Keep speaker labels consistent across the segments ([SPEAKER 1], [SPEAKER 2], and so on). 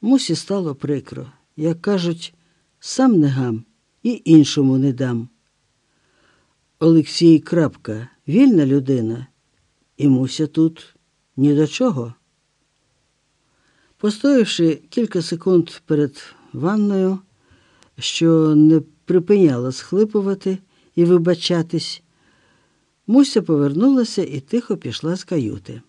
[SPEAKER 1] Мусі стало прикро, як кажуть, сам не гам і іншому не дам. Олексій крапка, вільна людина, і Муся тут ні до чого. Постоявши кілька секунд перед ванною, що не припиняла схлипувати і вибачатись, Муся повернулася і тихо пішла з каюти.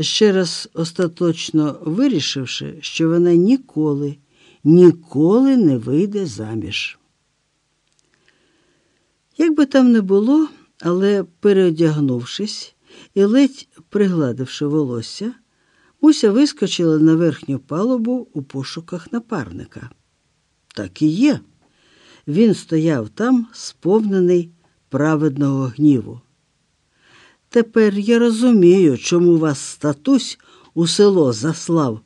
[SPEAKER 1] Ще раз остаточно вирішивши, що вона ніколи, ніколи не вийде заміж. Як би там не було, але переодягнувшись і ледь пригладивши волосся, Муся вискочила на верхню палубу у пошуках напарника. Так і є. Він стояв там, сповнений праведного гніву. Тепер я розумію, чому вас статусь у село заслав,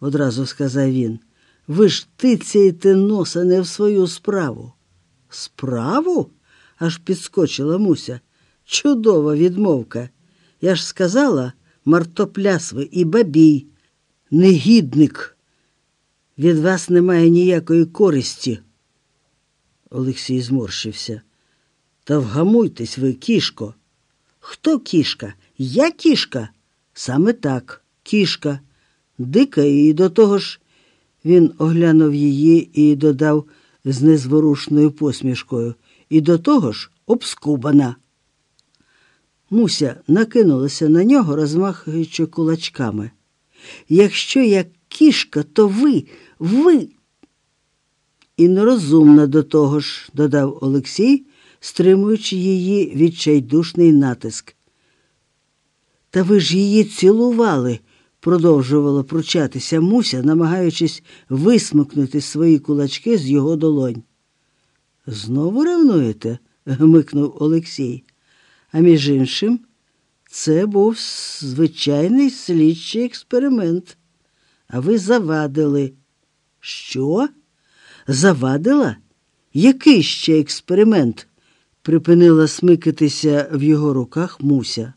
[SPEAKER 1] одразу сказав він. Ви ж тицяєте носа не в свою справу. Справу? аж підскочила Муся. Чудова відмовка. Я ж сказала, мартоплясви і бабій, негідник. Від вас немає ніякої користі. Олексій зморщився. Та вгамуйтесь ви, кішко. Хто кішка? Я кішка? Саме так, кішка. Дика і до того ж він оглянув її і додав з незворушною посмішкою. І до того ж обскубана. Муся накинулася на нього, розмахуючи кулачками. Якщо я кішка, то ви, ви. І нерозумна до того ж, додав Олексій, стримуючи її відчайдушний натиск. Та ви ж її цілували, продовжувала пручатися Муся, намагаючись висмикнути свої кулачки з його долонь. Знову ревнуєте? гмикнув Олексій. А між іншим, це був звичайний слідчий експеримент. А ви завадили. Що? Завадила? Який ще експеримент? Припинила смикатися в його руках Муся.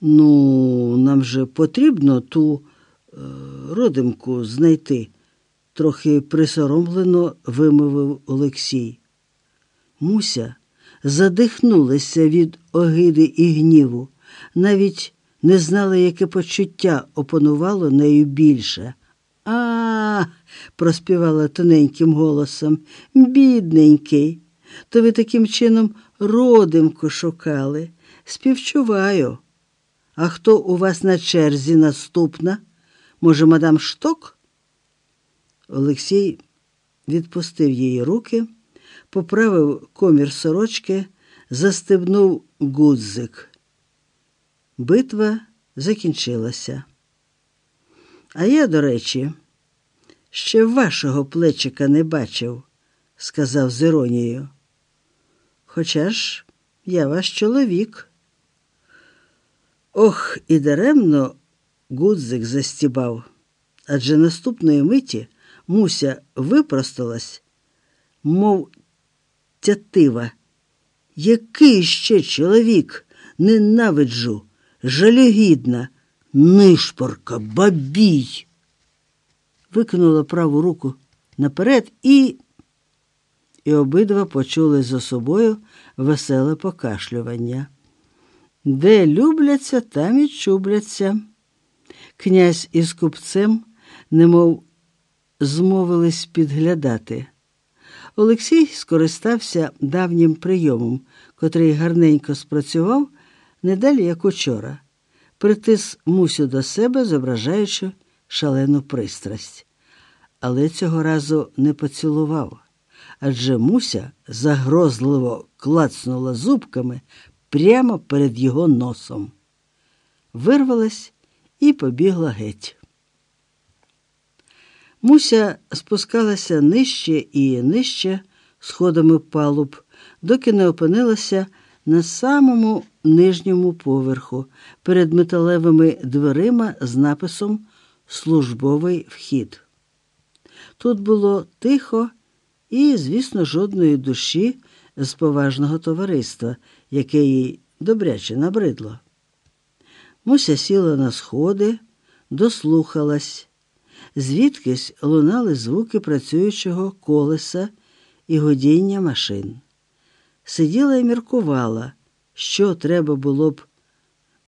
[SPEAKER 1] Ну, нам же потрібно ту е, родимку знайти, трохи присоромлено вимовив Олексій. Муся задихнулася від огиди і гніву, навіть не знала, яке почуття опанувало нею більше. А, проспівала тоненьким голосом, бідненький, то ви таким чином родимку шукали. Співчуваю. А хто у вас на черзі наступна? Може, мадам Шток? Олексій відпустив її руки, поправив комір сорочки, застебнув гудзик. Битва закінчилася. А я, до речі, ще вашого плечика не бачив, сказав з іронією. Хоча ж я ваш чоловік. Ох, і даремно гудзик застібав, адже наступної миті Муся випросталась, мов тятива. Який ще чоловік ненавиджу, жалюгідна, нишпорка, бабій. Викинула праву руку наперед і. І обидва почули за собою веселе покашлювання. Де любляться, там і чубляться. Князь із купцем, немов змовились підглядати. Олексій скористався давнім прийомом, котрий гарненько спрацював не далі, як учора, притис Мусю до себе, зображаючи шалену пристрасть. Але цього разу не поцілував, адже Муся загрозливо клацнула зубками прямо перед його носом. Вирвалась і побігла геть. Муся спускалася нижче і нижче сходами палуб, доки не опинилася на самому нижньому поверху перед металевими дверима з написом Службовий вхід. Тут було тихо і, звісно, жодної душі з поважного товариства, яке їй добряче набридло. Муся сіла на сходи, дослухалась. звідкись лунали звуки працюючого колеса і годіння машин. Сиділа і міркувала, що треба було б